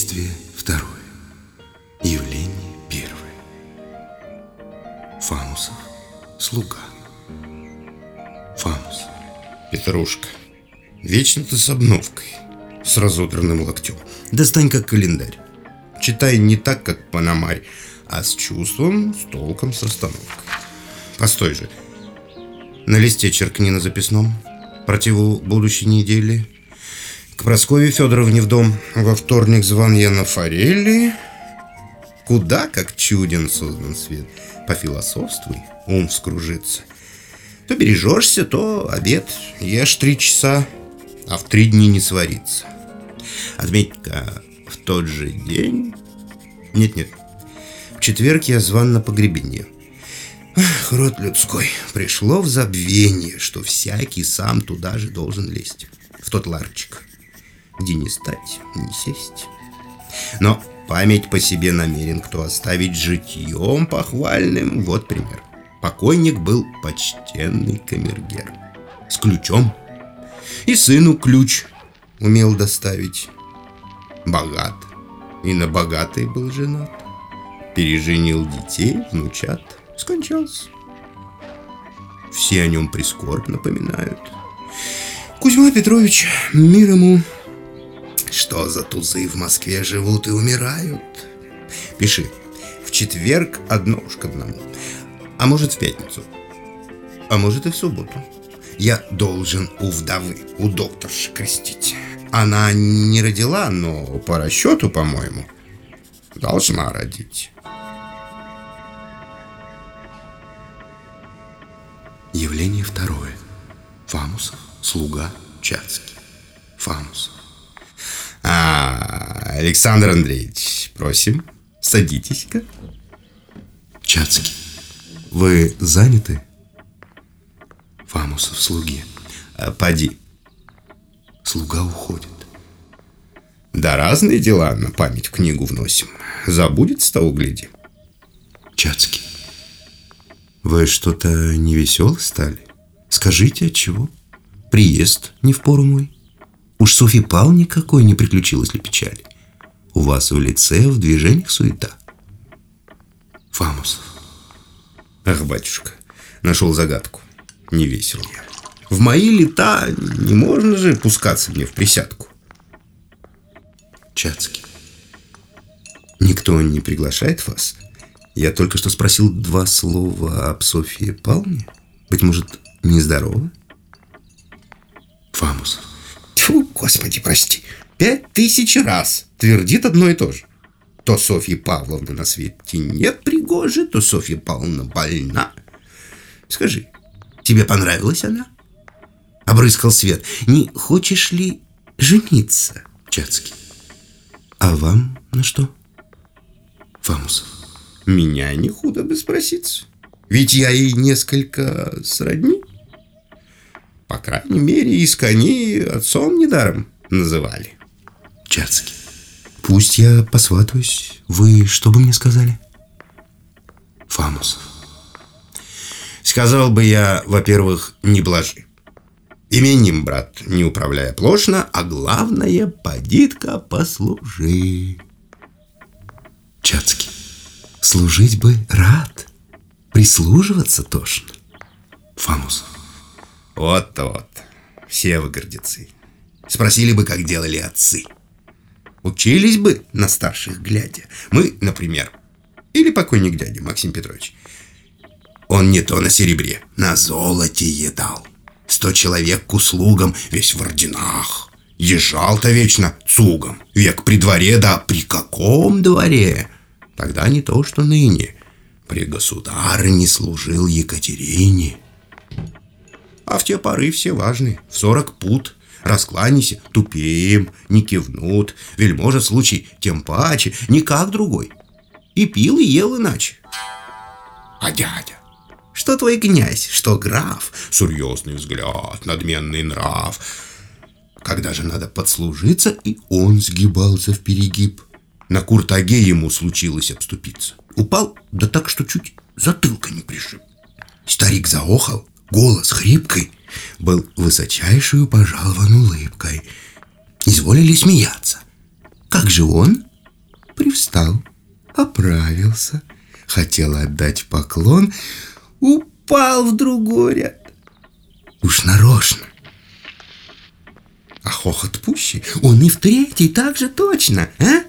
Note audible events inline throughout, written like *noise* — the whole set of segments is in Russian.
Действие второе. Явление первое. Фамусов слуга. Фамус. Петрушка, вечно ты с обновкой, с разодранным локтем. Достань как календарь. Читай не так, как Панамарь, а с чувством, с толком, с расстановкой. Постой же. На листе черкни на записном. Противу будущей недели. К Прасковье Федоровне в дом. Во вторник звон я на форели. Куда, как чуден создан свет. Пофилософствуй, ум вскружится. То бережешься, то обед. Ешь три часа, а в три дни не сварится. Отметь-ка, в тот же день... Нет-нет, в четверг я зван на погребение. Ах, род людской, пришло в забвение, что всякий сам туда же должен лезть, в тот ларчик, где не стать, не сесть. Но память по себе намерен кто оставить житьем похвальным. Вот пример. Покойник был почтенный камергер. С ключом. И сыну ключ умел доставить. Богат. И на богатый был женат. Переженил детей, внучат. Скончался. Все о нем прискорбно напоминают. Кузьма Петрович, мир ему. Что за тузы в Москве живут и умирают? Пиши. В четверг одно уж к одному. А может в пятницу. А может и в субботу. Я должен у вдовы, у докторши крестить. Она не родила, но по расчету, по-моему, должна родить. Явление второе. Фамусов, слуга, Чацкий. Фамусов. Александр Андреевич, просим, садитесь-ка. Чацкий. Вы заняты? Фамусов, слуге. А, Поди. Слуга уходит. Да разные дела на память в книгу вносим. Забудется того, гляди. Чацкий. Вы что-то невеселы стали? Скажите, от чего? Приезд не в пору мой. Уж Софьи Пал никакой не приключилось ли печали? У вас в лице, в движениях суета. Фамусов. Ах, батюшка, нашел загадку. Не весел я. В мои лета не можно же пускаться мне в присядку. Чацкий. Никто не приглашает вас? Я только что спросил два слова об Софье Павловне. Быть может, нездорово? Фамусов. Тьфу, господи, прости. Пять тысяч раз твердит одно и то же. То Софья Павловна на свете нет пригожи, то Софья Павловна больна. Скажи, тебе понравилась она? Обрыскал свет. Не хочешь ли жениться? Чацкий. А вам на что? Фамусов. Меня не худо бы спроситься. Ведь я ей несколько сродни. По крайней мере, из коней отцом недаром называли. Чацкий. Пусть я посватаюсь. Вы что бы мне сказали? Фамусов. Сказал бы я, во-первых, не блажи. Именем, брат, не управляя плошно, а главное, подитка послужи. Чацкий. Служить бы рад. Прислуживаться тошно. Фамусов. Вот-то вот. Все вы гордецы. Спросили бы, как делали отцы. Учились бы на старших глядя. Мы, например, или покойник дядя Максим Петрович. Он не то на серебре, на золоте едал. Сто человек к услугам, весь в орденах. Езжал-то вечно цугом. Век при дворе, да при каком дворе? Тогда не то, что ныне. При государыне служил Екатерине. А в те поры все важны. В сорок пут. Раскланяйся, тупеем, не кивнут. Вельможа случай тем паче, никак другой. И пил, и ел иначе. А дядя? Что твой князь, что граф? Серьезный взгляд, надменный нрав. Когда же надо подслужиться, и он сгибался в перегиб. На куртаге ему случилось обступиться. Упал, да так, что чуть затылка не пришиб. Старик заохал, голос хрипкой, был высочайшую пожалован улыбкой. Изволили смеяться. Как же он? Привстал, оправился, хотел отдать поклон, упал в другой ряд. Уж нарочно. А хохот пуще, он и в третий так же точно, а?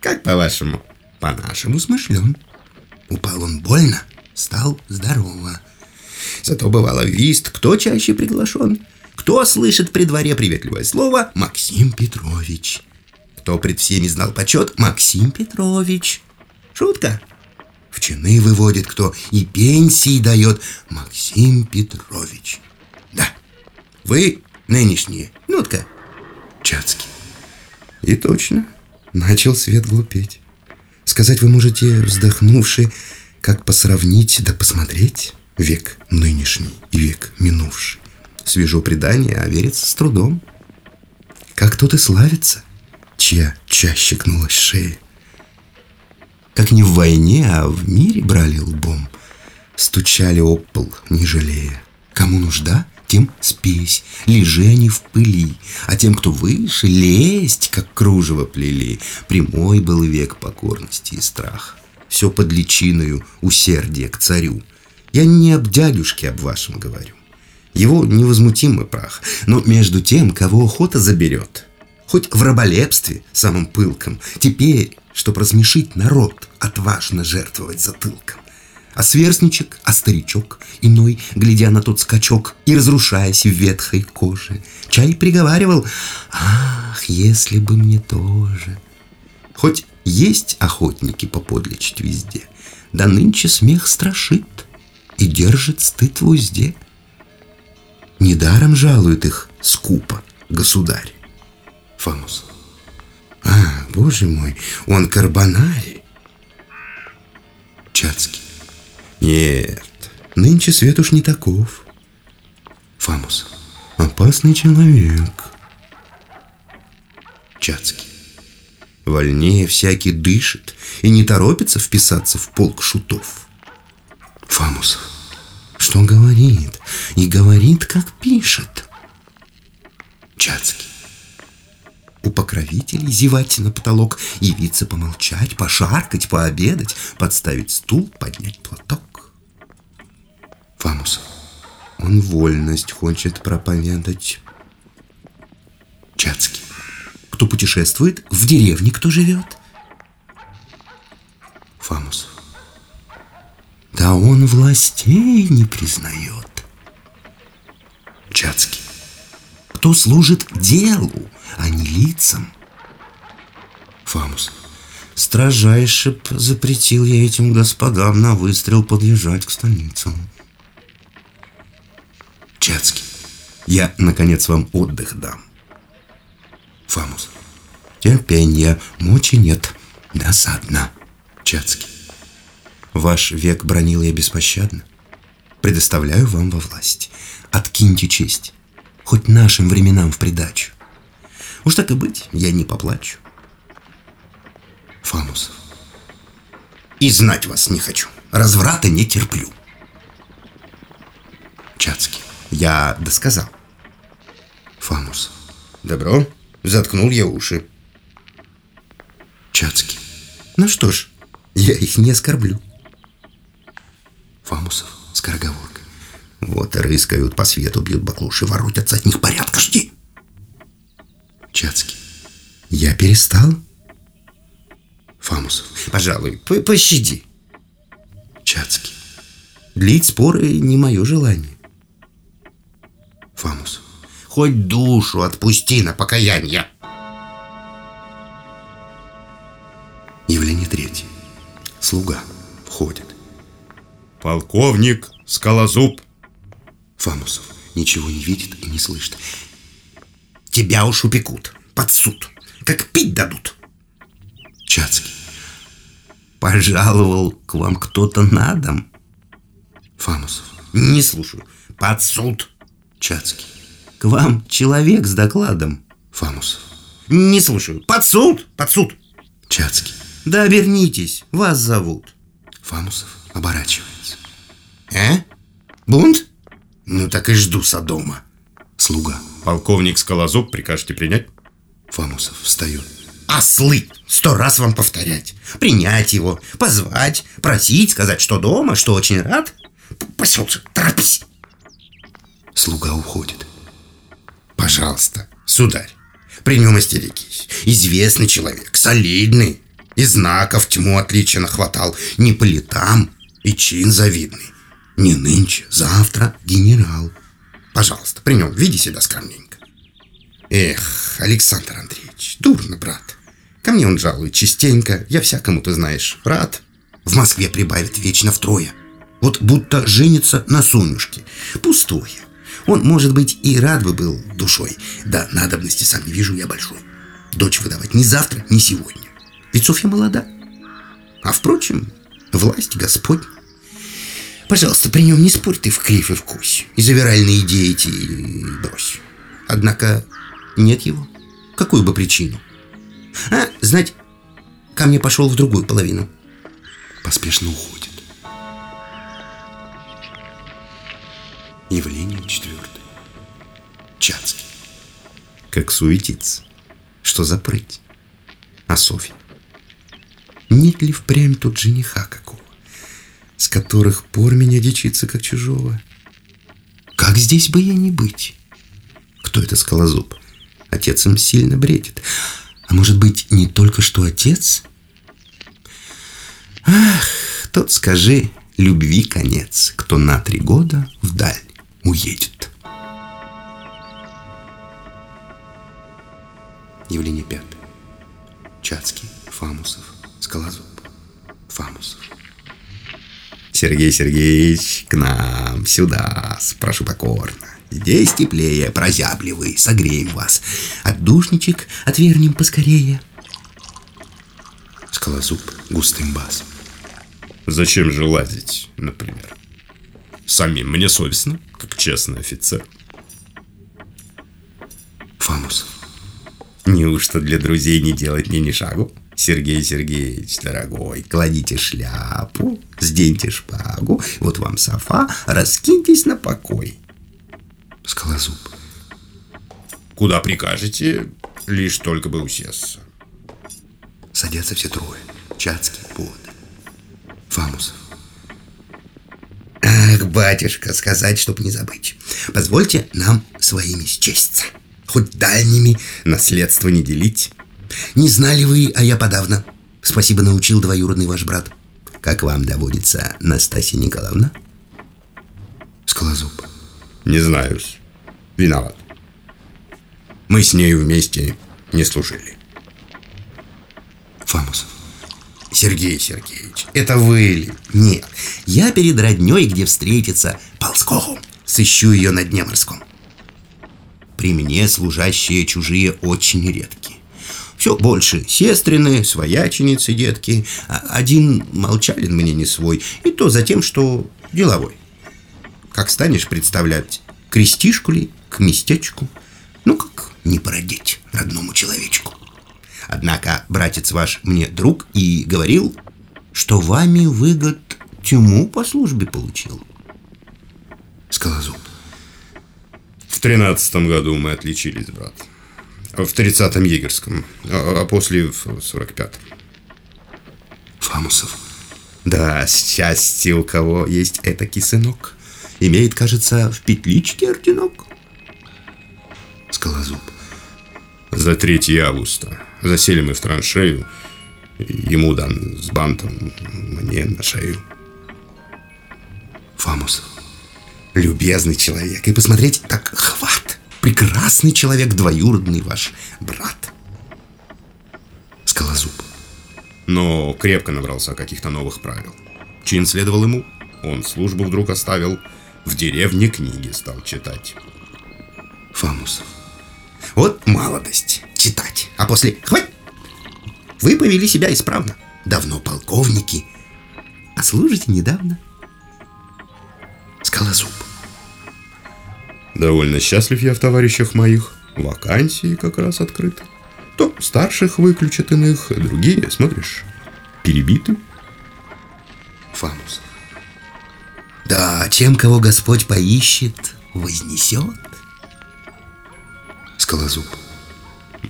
Как по-вашему? По-нашему смышлен. Упал он больно, стал здорово. Зато бывало вист, кто чаще приглашен? Кто слышит при дворе приветливое слово? Максим Петрович. Кто пред всеми знал почет? Максим Петрович. Шутка? В чины выводит кто и пенсии дает Максим Петрович. Да, вы нынешние. Ну-ка, Чацкий. И точно, начал свет глупеть. Сказать вы можете, вздохнувши, как посравнить да посмотреть век нынешний и век минувший. Свежо предание, а верится с трудом. Как тот и славится, чья чаще кнулась шея. Как не в войне, а в мире брали лбом, стучали об пол, не жалея. Кому нужда, тем спесь, лежи они в пыли, а тем, кто выше, лезть, как кружево плели. Прямой был век покорности и страха. Все под личиною усердия к царю. Я не об дядюшке об вашем говорю. Его невозмутимый прах, но между тем, кого охота заберет. Хоть в раболепстве, самым пылком, теперь, чтоб размешить народ, отважно жертвовать затылком а сверстничек, а старичок, иной, глядя на тот скачок и разрушаясь в ветхой коже, чай приговаривал «Ах, если бы мне тоже!» Хоть есть охотники поподлечить везде, да нынче смех страшит и держит стыд в узде. Недаром жалует их скупо государь. Фамус. А, боже мой, он карбонарий. Чацкий. Нет, нынче свет уж не таков. Фамус, опасный человек. Чацкий. Вольнее всякий дышит и не торопится вписаться в полк шутов. Фамус, что говорит? И говорит, как пишет. Чацкий. У покровителей зевать на потолок, явиться помолчать, пошаркать, пообедать, подставить стул, поднять платок. Фамус. Он вольность хочет проповедать. Чацкий. Кто путешествует? В деревне кто живет? Фамус. Да он властей не признает. Чацкий. Кто служит делу, а не лицам? Фамус. Строжайше запретил я этим господам на выстрел подъезжать к станицам. Чацкий, я, наконец, вам отдых дам. Фамус. Терпенья, мочи нет, досадно. Чацкий. Ваш век бронил я беспощадно. Предоставляю вам во власть. Откиньте честь. Хоть нашим временам в придачу. Уж так и быть, я не поплачу. Фамусов. И знать вас не хочу. Разврата не терплю. Чацкий. Я досказал. Фамус. Добро. Заткнул я уши. Чацкий. Ну что ж, я их не оскорблю. Фамусов. Скороговорка. Вот и рыскают по свету, бьют баклуши, воротятся от них порядка, жди. Чацкий. Я перестал? Фамусов. Пожалуй, пощади. Чацкий. Длить споры не мое желание. Фамус. Хоть душу отпусти на покаяние. Явление третье. Слуга входит. Полковник Скалозуб. Фамусов ничего не видит и не слышит. Тебя уж упекут под суд, как пить дадут. Чацкий. Пожаловал к вам кто-то на дом. Фамусов. Не слушаю. Под суд. Чацкий. К вам человек с докладом. Фамусов. Не слушаю. Под суд, под суд. Чацкий. Да обернитесь, вас зовут. Фамусов оборачивается. А? Бунт? Ну так и жду Содома. Слуга. Полковник Скалозуб, прикажете принять? Фамусов встает. Ослы! Сто раз вам повторять. Принять его, позвать, просить, сказать, что дома, что очень рад. Пошел же, торопись. Слуга уходит. Пожалуйста, сударь, при нем остерегись. Известный человек, солидный. И знаков тьму отлично хватал. Не по летам, и чин завидный. Не нынче, завтра генерал. Пожалуйста, при нем веди себя скромненько. Эх, Александр Андреевич, дурно, брат. Ко мне он жалует частенько. Я всякому, ты знаешь, рад. В Москве прибавит вечно втрое. Вот будто женится на Сонюшке. Пустое. Он, может быть, и рад бы был душой. Да надобности сам не вижу я большой. Дочь выдавать ни завтра, ни сегодня. Ведь Софья молода. А впрочем, власть Господь. Пожалуйста, при нем не спорь ты в крив и вкус. И завиральные идеи эти брось. Однако нет его. Какую бы причину? А, знать, ко мне пошел в другую половину. Поспешно уходит. Явление четвертое. Чацкий. Как суетится. Что за прыть? А Софья? Нет ли впрямь тут жениха какого? С которых пор меня дичится как чужого? Как здесь бы я не быть? Кто это скалозуб? Отец им сильно бредит. А может быть, не только что отец? Ах, тот скажи, любви конец, кто на три года вдаль уедет. Явление пятое. Чацкий, Фамусов, Скалозуб, Фамусов. Сергей Сергеевич, к нам, сюда, спрошу покорно. Здесь теплее, прозябливый, согреем вас. Отдушничек отвернем поскорее. Скалозуб густым басом. Зачем же лазить, например? Самим мне совестно, как честный офицер. Фамусов. Неужто для друзей не делать мне ни шагу? Сергей Сергеевич, дорогой, кладите шляпу, сденьте шпагу, вот вам софа, раскиньтесь на покой. Скалозуб. Куда прикажете, лишь только бы усесться. Садятся все трое. Чацкий, под. Фамусов. Ах, батюшка, сказать, чтоб не забыть. Позвольте нам своими счастьться. Хоть дальними наследство не делить. Не знали вы, а я подавно. Спасибо научил двоюродный ваш брат. Как вам доводится, Настасья Николаевна? Скалозуб. Не знаю. Виноват. Мы с нею вместе не служили. Фамусов. Сергей Сергеевич, это вы ли? Нет, я перед родней, где встретиться, ползком, сыщу ее на дне морском. При мне служащие чужие очень редки. Все больше сестрины, свояченицы, детки. А один молчалин мне не свой, и то за тем, что деловой. Как станешь представлять, крестишку ли к местечку? Ну как не породить родному человечку? Однако братец ваш мне друг и говорил, что вами выгод тьму по службе получил. Скалозуб. В тринадцатом году мы отличились, брат. В тридцатом егерском, а, а после в сорок пятом. Фамусов. Да, счастье у кого есть этакий сынок. Имеет, кажется, в петличке орденок. Скалозуб. За 3 августа. Засели мы в траншею. Ему дан с бантом, мне на шею. Фамусов. Любезный человек. И посмотреть, так хват. Прекрасный человек, двоюродный ваш брат. Скалозуб. Но крепко набрался каких-то новых правил. Чин следовал ему. Он службу вдруг оставил. В деревне книги стал читать. Фамусов. Вот молодость. Читать. А после хвать. Вы повели себя исправно. Давно полковники. А служите недавно. Скалозуб. Довольно счастлив я в товарищах моих. Вакансии как раз открыты. То старших выключат иных, другие, смотришь, перебиты. Фамусов. Да, тем, кого Господь поищет, вознесет. Скалозуб.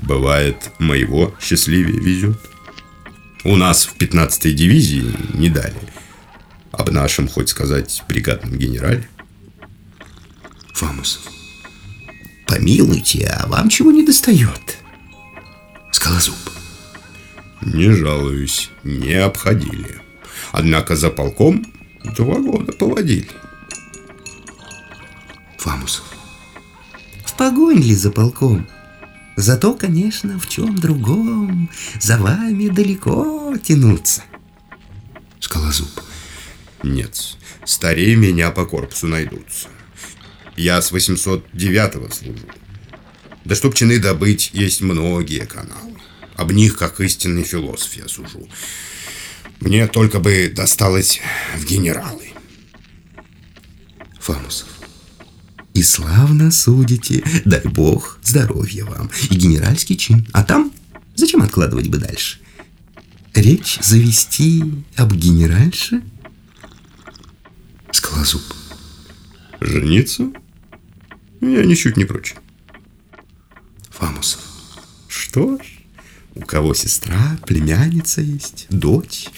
Бывает, моего счастливее везет. У нас в 15-й дивизии не дали. Об нашем, хоть сказать, бригадном генерале. Фамусов. Помилуйте, а вам чего не достает? Скалозуб. Не жалуюсь, не обходили. Однако за полком два года поводили. Фамусов. В погонь ли за полком? Зато, конечно, в чем другом за вами далеко тянуться. Скалозуб. Нет, старее меня по корпусу найдутся. Я с 809-го служу. Да чтоб чины добыть, есть многие каналы. Об них, как истинный философ, я сужу. Мне только бы досталось в генералы. Фамусов. И славно судите. Дай бог здоровья вам. И генеральский чин. А там зачем откладывать бы дальше? Речь завести об генеральше? Скалозуб. Жениться? Я ничуть не прочь. Фамусов. Что ж, у кого сестра, племянница есть, дочь.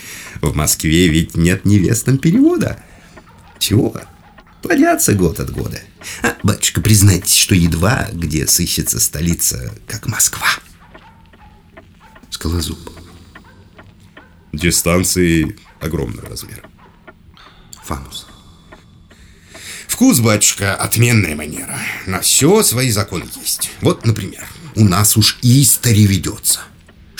В Москве ведь нет невестам перевода. Чего? Плодятся год от года. А, батюшка, признайтесь, что едва где сыщется столица, как Москва. Скалозуб. Дистанции огромного размера. Фамус. Вкус, батюшка, отменная манера. На все свои законы есть. Вот, например, у нас уж истори ведется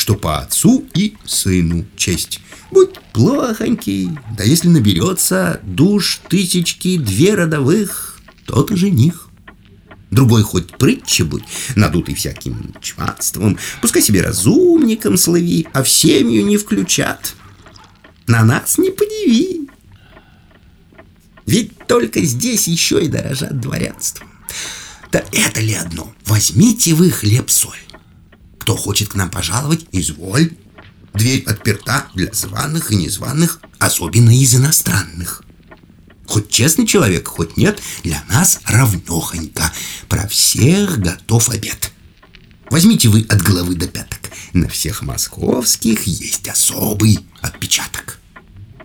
что по отцу и сыну честь. Будь плохонький, да если наберется душ тысячки две родовых, тот и жених. Другой хоть прытче будь, надутый всяким чванством, пускай себе разумником слави, а в семью не включат. На нас не подиви. Ведь только здесь еще и дорожат дворянством. Да это ли одно? Возьмите вы хлеб-соль. Кто хочет к нам пожаловать, изволь. Дверь отперта для званых и незваных, особенно из иностранных. Хоть честный человек, хоть нет, для нас равнохонько. Про всех готов обед. Возьмите вы от головы до пяток. На всех московских есть особый отпечаток.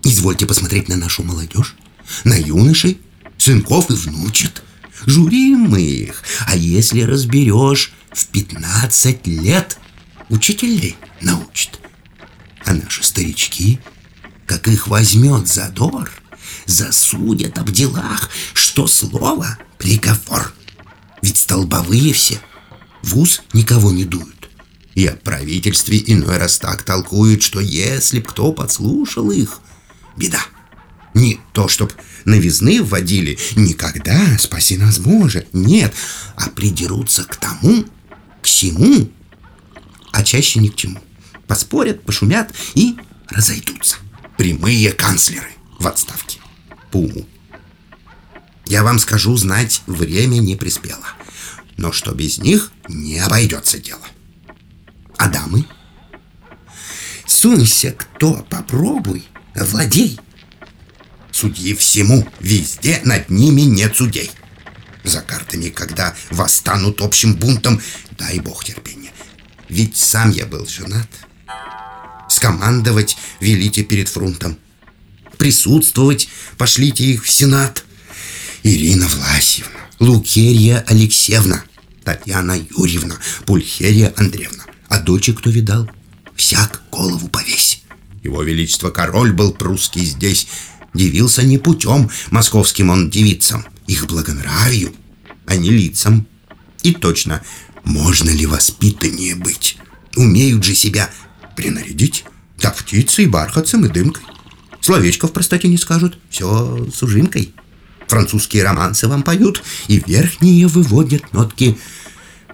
Извольте посмотреть на нашу молодежь, на юношей, сынков и внучат. Журим мы их, а если разберешь, в 15 лет учителей научит. А наши старички, как их возьмет задор, засудят об делах, что слово — приговор. Ведь столбовые все, в ус никого не дуют. И о правительстве иной раз так толкуют, что если б кто подслушал их, беда. Не то, чтоб новизны вводили, никогда, спаси нас Боже, нет, а придерутся к тому, к всему, а чаще ни к чему. Поспорят, пошумят и разойдутся. Прямые канцлеры в отставке. По. Я вам скажу, знать время не приспело. Но что без них не обойдется дело. А дамы? Сунься, кто, попробуй, владей. Судьи всему, везде над ними нет судей. За картами, когда восстанут общим бунтом, Дай бог терпения. Ведь сам я был женат. Скомандовать велите перед фронтом. Присутствовать пошлите их в Сенат. Ирина Власьевна, Лукерья Алексеевна, Татьяна Юрьевна, Пульхерия Андреевна. А дочи кто видал? Всяк голову повесь. Его Величество король был прусский здесь. Дивился не путем московским он девицам, их благонравию, а не лицам. И точно, можно ли воспитаннее быть? Умеют же себя принарядить. Да птицей, бархатцем и дымкой. Словечко в простоте не скажут. Все с ужимкой. Французские романсы вам поют, и верхние выводят нотки.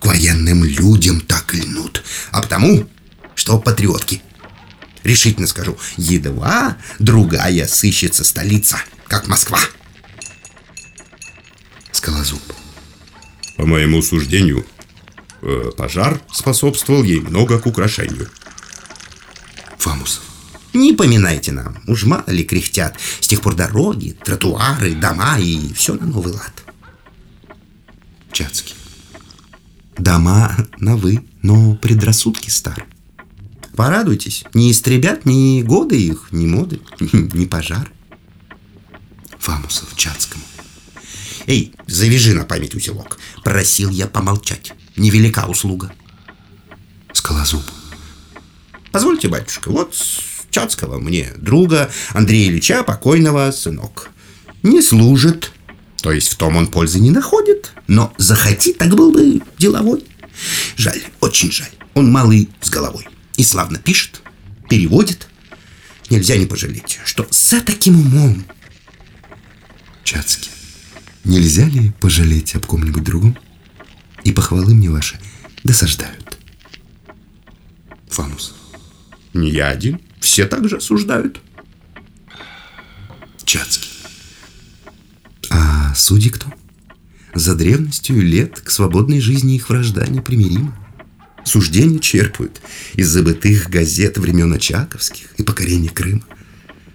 К военным людям так льнут. А потому, что патриотки. Решительно скажу, едва другая сыщется столица, как Москва. Скалозуб. По моему суждению, Э, пожар способствовал ей много к украшению. Фамусов. Не поминайте нам, уж мало ли кряхтят. С тех пор дороги, тротуары, дома и все на новый лад. Чацкий. Дома на «вы», но предрассудки стар. Порадуйтесь, не истребят ни годы их, ни моды, *laughs* ни пожар. Фамусов Чацкому. Эй, завяжи на память узелок. Просил я помолчать. Невелика услуга. Скалозуб. Позвольте, батюшка, вот Чацкого мне, друга Андрея Ильича, покойного сынок. Не служит, то есть в том он пользы не находит, но захоти, так был бы деловой. Жаль, очень жаль. Он малый с головой. И славно пишет, переводит. Нельзя не пожалеть, что за таким умом. Чацкий, нельзя ли пожалеть об ком-нибудь другом? И похвалы мне ваши досаждают. Фамус. Не я один. Все также осуждают. Чацкий. А судьи кто? За древностью лет к свободной жизни их вражда непримирима. Суждения черпают из забытых газет времен Очаковских и покорения Крыма.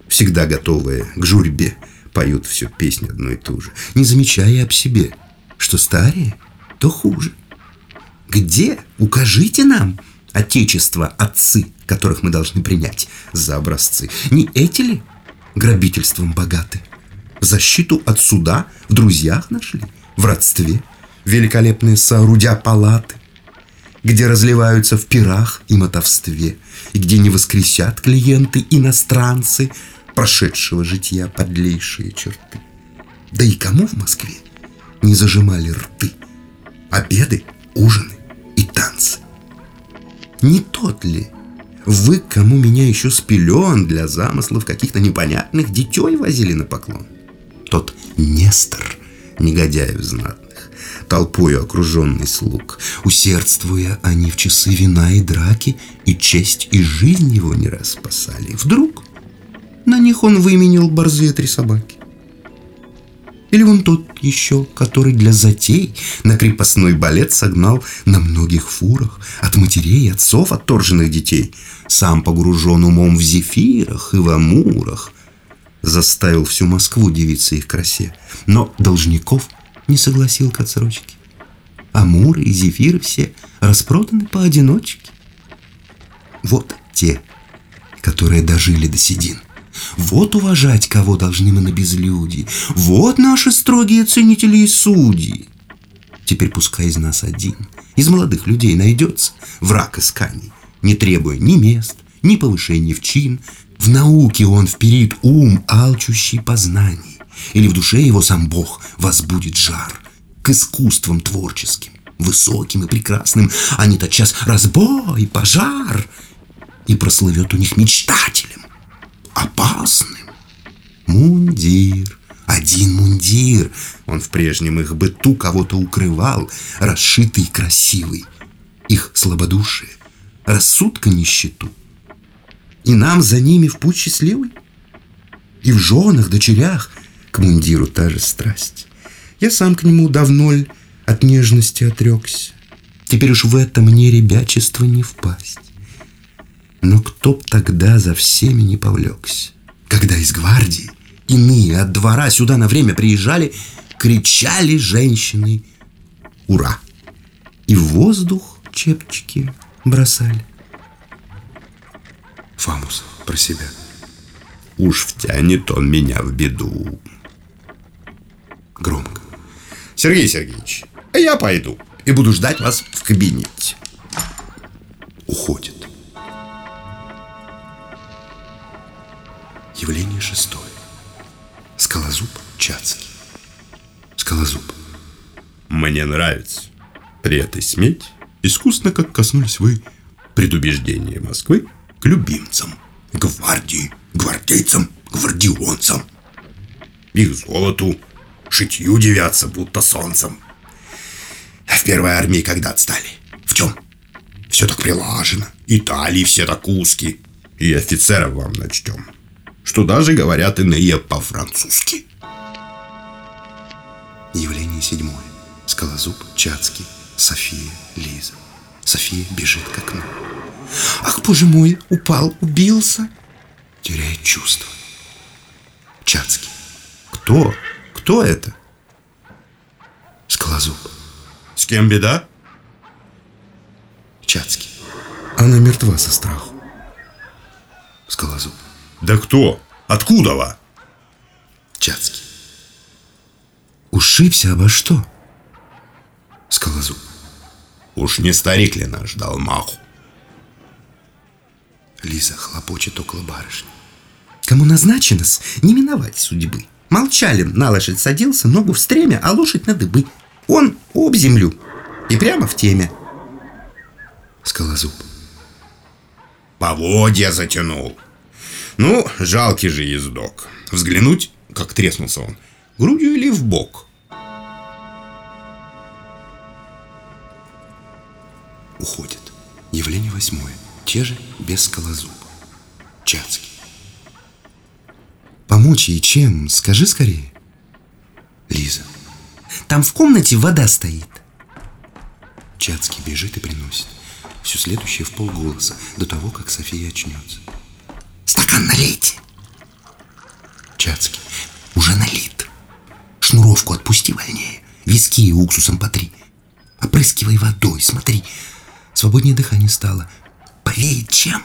Всегда готовые к журьбе поют всю песню одну и ту же, не замечая об себе, что старее, то хуже. Где? Укажите нам, отечество, отцы, которых мы должны принять за образцы. Не эти ли грабительством богаты? Защиту от суда в друзьях нашли, в родстве, великолепные соорудя палаты, где разливаются в пирах и мотовстве, и где не воскресят клиенты иностранцы прошедшего житья подлейшие черты. Да и кому в Москве не зажимали рты? Обеды, ужины и танцы. Не тот ли вы, кому меня еще с для замыслов каких-то непонятных детей возили на поклон? Тот Нестор, негодяев знатных, толпою окруженный слуг, усердствуя они в часы вина и драки, и честь, и жизнь его не раз спасали. Вдруг на них он выменил борзые три собаки. Или он тот еще, который для затей на крепостной балет согнал на многих фурах от матерей отцов отторженных детей, сам погружен умом в зефирах и в амурах, заставил всю Москву дивиться их красе, но должников не согласил к отсрочке. Амуры и зефиры все распроданы поодиночке. Вот те, которые дожили до седин. Вот уважать, кого должны мы на безлюдии. Вот наши строгие ценители и судьи. Теперь пускай из нас один, из молодых людей найдется враг исканий, не требуя ни мест, ни повышения в чин. В науке он вперед ум, алчущий познаний. Или в душе его сам Бог возбудит жар к искусствам творческим, высоким и прекрасным, а не тотчас разбой, пожар, и прослывет у них мечтателем опасным. Мундир, один мундир. Он в прежнем их быту кого-то укрывал, расшитый и красивый. Их слабодушие, рассудка нищету. И нам за ними в путь счастливый. И в женах, дочерях к мундиру та же страсть. Я сам к нему давно ль от нежности отрекся. Теперь уж в это мне ребячество не впасть. Но кто б тогда за всеми не повлекся? Когда из гвардии иные от двора сюда на время приезжали, кричали женщины «Ура!» И в воздух чепчики бросали. Фамус про себя. Уж втянет он меня в беду. Громко. Сергей Сергеевич, я пойду и буду ждать вас в кабинете. Уходит. Явление шестое. Скалозуб Чацкий. Скалозуб. Мне нравится. При этой смете искусно, как коснулись вы предубеждения Москвы к любимцам, гвардии, гвардейцам, гвардионцам. Их золоту, шитью девятся, будто солнцем. В первой армии когда отстали? В чем? Все так прилажено. Италии все так узкие. И офицеров вам начтем что даже говорят иные по-французски. Явление седьмое. Скалозуб, Чацкий, София, Лиза. София бежит к окну. Ах, боже мой, упал, убился. Теряет чувство. Чацкий. Кто? Кто это? Скалозуб. С кем беда? Чацкий. Она мертва со страху. Скалозуб. Да кто? Откуда вы? Чацкий. Ушибся обо что? Скалозуб. Уж не старик ли наш дал маху? Лиза хлопочет около барышни. Кому назначено не миновать судьбы. Молчалин на лошадь садился, ногу в стремя, а лошадь на дыбы. Он об землю и прямо в теме. Скалозуб. Поводья затянул. Ну, жалкий же ездок. Взглянуть, как треснулся он. Грудью или в бок? Уходит. Явление восьмое. Те же без скалозуба. Чацкий. Помочь ей чем? Скажи скорее. Лиза. Там в комнате вода стоит. Чацкий бежит и приносит. Все следующее в полголоса, до того, как София очнется. Стакан налейте. Чацкий. Уже налит. Шнуровку отпусти вольнее. Виски уксусом потри. Опрыскивай водой, смотри. Свободнее дыхание стало. Повеет чем?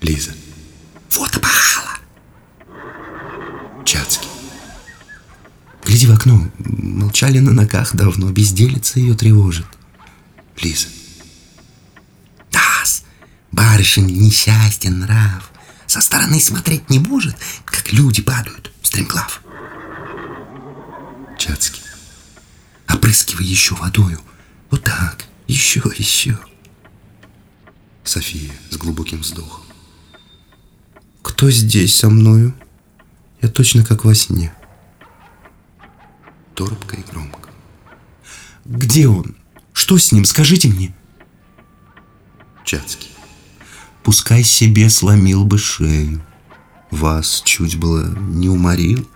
Лиза. Вот опахала. Чацкий. Гляди в окно. Молчали на ногах давно. Безделица ее тревожит. Лиза. Тас, барышень несчастен нрав. Со стороны смотреть не может, как люди падают, стремглав. Чацкий. Опрыскивай еще водою. Вот так. Еще, еще. София с глубоким вздохом. Кто здесь со мною? Я точно как во сне. Торопко и громко. Где он? Что с ним? Скажите мне. Чацкий. Пускай себе сломил бы шею. Вас чуть было не уморил.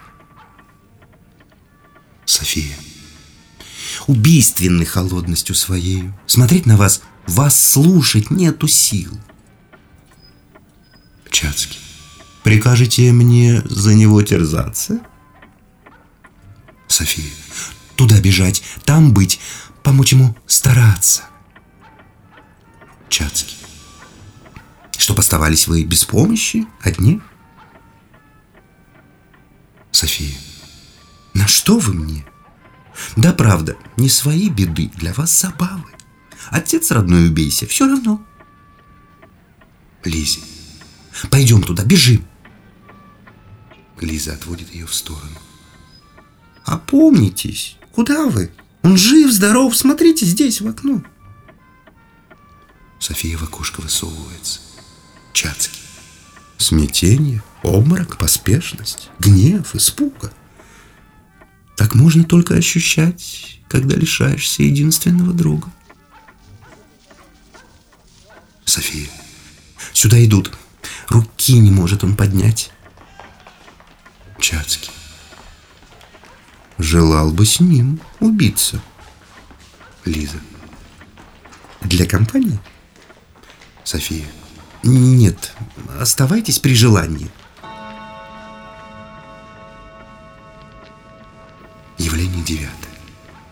София. Убийственной холодностью своею. Смотреть на вас, вас слушать нету сил. Чацкий. Прикажете мне за него терзаться? София. Туда бежать, там быть, помочь ему стараться. Чацкий. Чтоб оставались вы без помощи, одни? София. На что вы мне? Да, правда, не свои беды, для вас забавы. Отец родной убейся, все равно. Лизе. Пойдем туда, бежим. Лиза отводит ее в сторону. Опомнитесь, куда вы? Он жив, здоров, смотрите здесь, в окно. София в окошко высовывается. Чацкий. Смятение, обморок, поспешность, гнев, испуга. Так можно только ощущать, когда лишаешься единственного друга. София. Сюда идут. Руки не может он поднять. Чацкий. Желал бы с ним убиться. Лиза. Для компании? София. Нет, оставайтесь при желании. Явление девятое.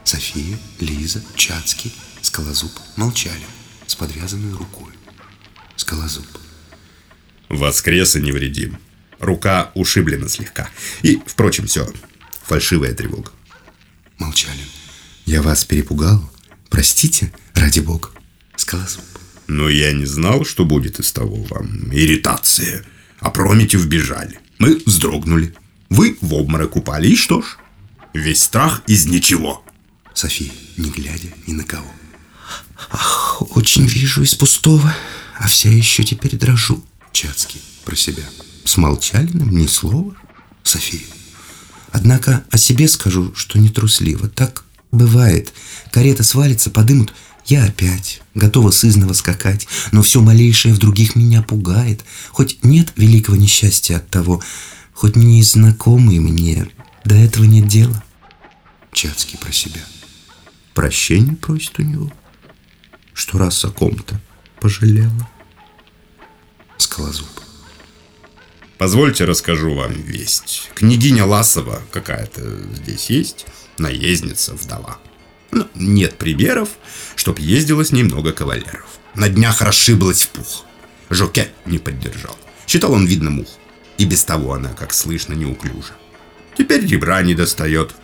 София, Лиза, Чацкий, Скалозуб молчали с подвязанной рукой. Скалозуб. Воскрес и невредим. Рука ушиблена слегка. И, впрочем, все. Фальшивая тревога. Молчали. Я вас перепугал? Простите, ради бога. Скалозуб. Но я не знал, что будет из того вам. Ирритация. Опрометью вбежали. Мы вздрогнули. Вы в обморок упали. И что ж? Весь страх из ничего. София, не глядя ни на кого. Ах, очень вижу из пустого, а вся еще теперь дрожу. Чацкий про себя. С Молчалиным ни слова. София. Однако о себе скажу, что не трусливо. Так бывает. Карета свалится, подымут. Я опять готова сызново скакать, но все малейшее в других меня пугает. Хоть нет великого несчастья от того, хоть мне и знакомый мне, до этого нет дела. Чацкий про себя. Прощение просит у него, что раз о ком-то пожалела. Скалозуб. Позвольте расскажу вам весть. Княгиня Ласова какая-то здесь есть, наездница, вдова. Но нет примеров, чтоб ездило с ней много кавалеров. На днях расшиблась в пух. Жоке не поддержал. Считал он, видно, мух. И без того она, как слышно, неуклюжа. Теперь ребра не достает.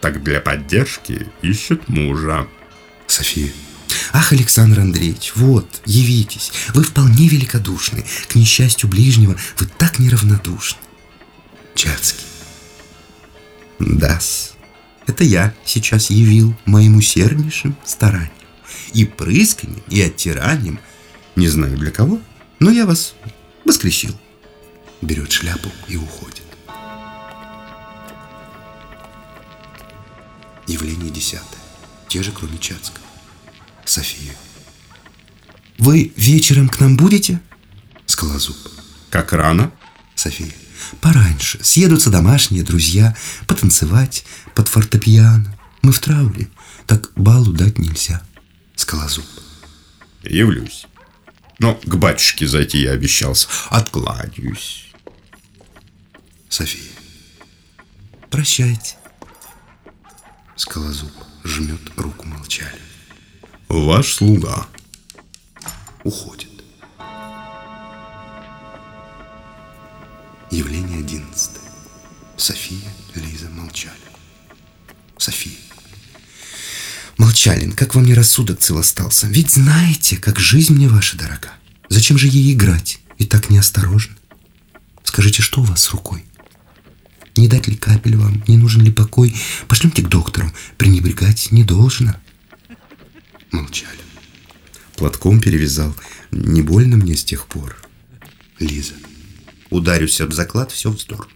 Так для поддержки ищет мужа. София. Ах, Александр Андреевич, вот, явитесь. Вы вполне великодушны. К несчастью ближнего вы так неравнодушны. Чацкий. Дас. Это я сейчас явил моим усерднейшим старанием. И прысканием, и оттиранием. Не знаю для кого, но я вас воскресил. Берет шляпу и уходит. Явление десятое. Те же, кроме Чацкого. София. Вы вечером к нам будете? Скалозуб. Как рано? София. Пораньше. Съедутся домашние друзья. Потанцевать под фортепиано. Мы в трауле. Так балу дать нельзя. Скалозуб. Явлюсь. Но к батюшке зайти я обещался. Откланяюсь. София. Прощайте. Скалозуб жмет руку молчали. Ваш слуга. Уходит. Явление одиннадцатое. София, Лиза молчали. София. Молчалин, как вам не рассудок цел остался? Ведь знаете, как жизнь мне ваша дорога. Зачем же ей играть? И так неосторожно. Скажите, что у вас с рукой? Не дать ли капель вам? Не нужен ли покой? Пошлемте к доктору. Пренебрегать не должно. Молчали. Платком перевязал. Не больно мне с тех пор. Лиза. Ударюсь об заклад, все вздор.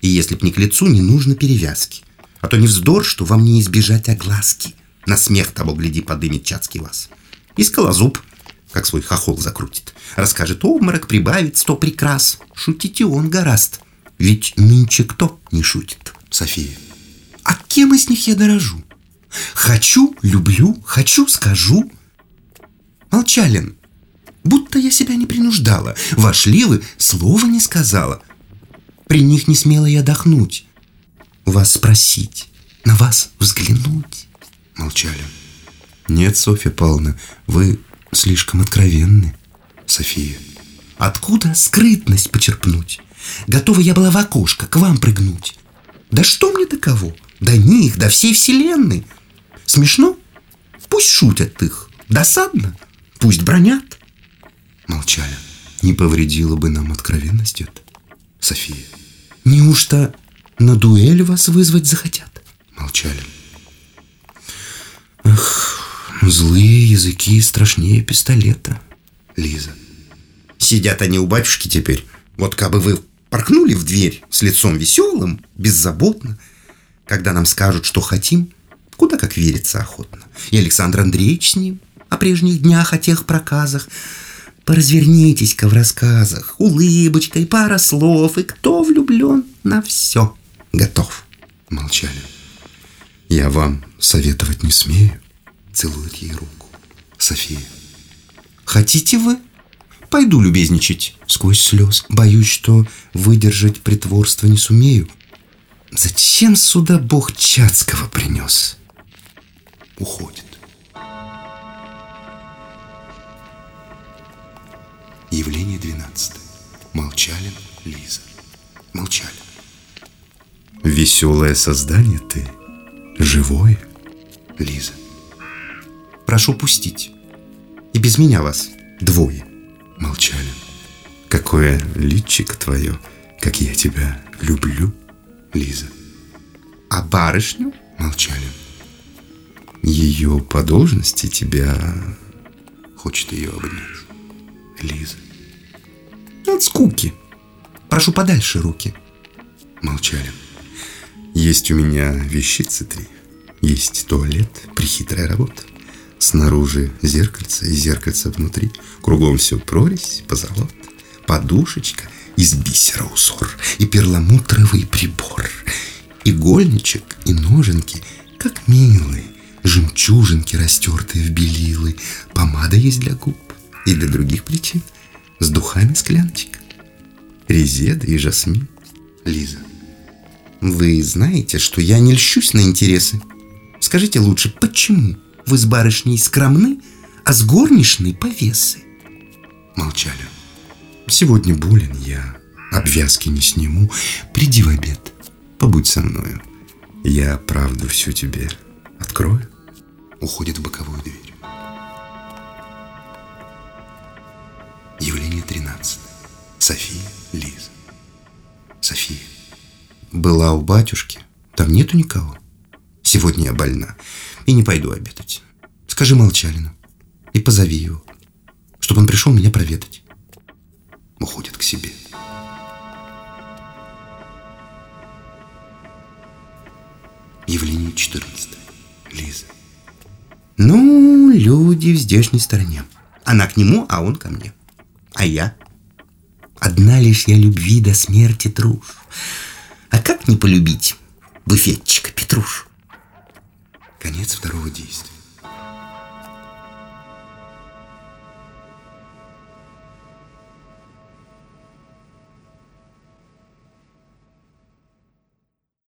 И если б не к лицу, не нужно перевязки. А то не вздор, что вам не избежать огласки. На смех того, гляди, подымет Чацкий вас. И скалозуб, как свой хохол закрутит. Расскажет обморок, прибавит сто прикрас. Шутить и он гораст. Ведь нынче кто не шутит, София? А кем из них я дорожу? Хочу, люблю, хочу, скажу. Молчалин, будто я себя не принуждала. Вошли вы, слова не сказала. При них не смела я дохнуть. Вас спросить, на вас взглянуть. Молчали. Нет, Софья Павловна, вы слишком откровенны. София. Откуда скрытность почерпнуть? Готова я была в окошко к вам прыгнуть. Да что мне до кого? До них, до всей вселенной. Смешно? Пусть шутят их. Досадно? Пусть бронят. Молчали. Не повредило бы нам откровенность это? София. Неужто на дуэль вас вызвать захотят? Молчали. Эх, злые языки страшнее пистолета. Лиза. Сидят они у батюшки теперь. Вот как бы вы поркнули в дверь с лицом веселым, беззаботно, когда нам скажут, что хотим, Куда как верится охотно. И Александр Андреевич с ним о прежних днях, о тех проказах. Поразвернитесь-ка в рассказах. Улыбочка и пара слов. И кто влюблен на все готов. Молчали. Я вам советовать не смею. Целует ей руку. София. Хотите вы? Пойду любезничать сквозь слез. Боюсь, что выдержать притворство не сумею. Зачем сюда Бог Чацкого принес? Уходит. Явление 12. Молчалин Лиза. Молчали. Веселое создание ты, живое, Лиза. Прошу пустить. И без меня вас двое. Молчали. Какое личико твое, как я тебя люблю, Лиза. А барышню? Молчали ее по должности тебя хочет ее обнять. Лиза. От скуки. Прошу подальше руки. Молчали. Есть у меня вещицы три. Есть туалет, прихитрая работа. Снаружи зеркальце и зеркальце внутри. Кругом все прорезь, позолот, подушечка из бисера узор и перламутровый прибор. Игольничек и ноженки, как милые, жемчужинки, растертые в белилы, помада есть для губ и для других причин, с духами скляночка, резеда и жасмин. Лиза, вы знаете, что я не льщусь на интересы. Скажите лучше, почему вы с барышней скромны, а с горничной повесы? Молчали. Сегодня болен я, обвязки не сниму. Приди в обед, побудь со мною. Я правду всю тебе открою. Уходит в боковую дверь. Явление 13. София, Лиза. София. Была у батюшки. Там нету никого. Сегодня я больна и не пойду обедать. Скажи Молчалину и позови его, чтобы он пришел меня проведать. Уходит к себе. Явление 14. Лиза. Ну, люди в здешней стороне. Она к нему, а он ко мне. А я? Одна лишь я любви до смерти труш. А как не полюбить буфетчика Петруш? Конец второго действия.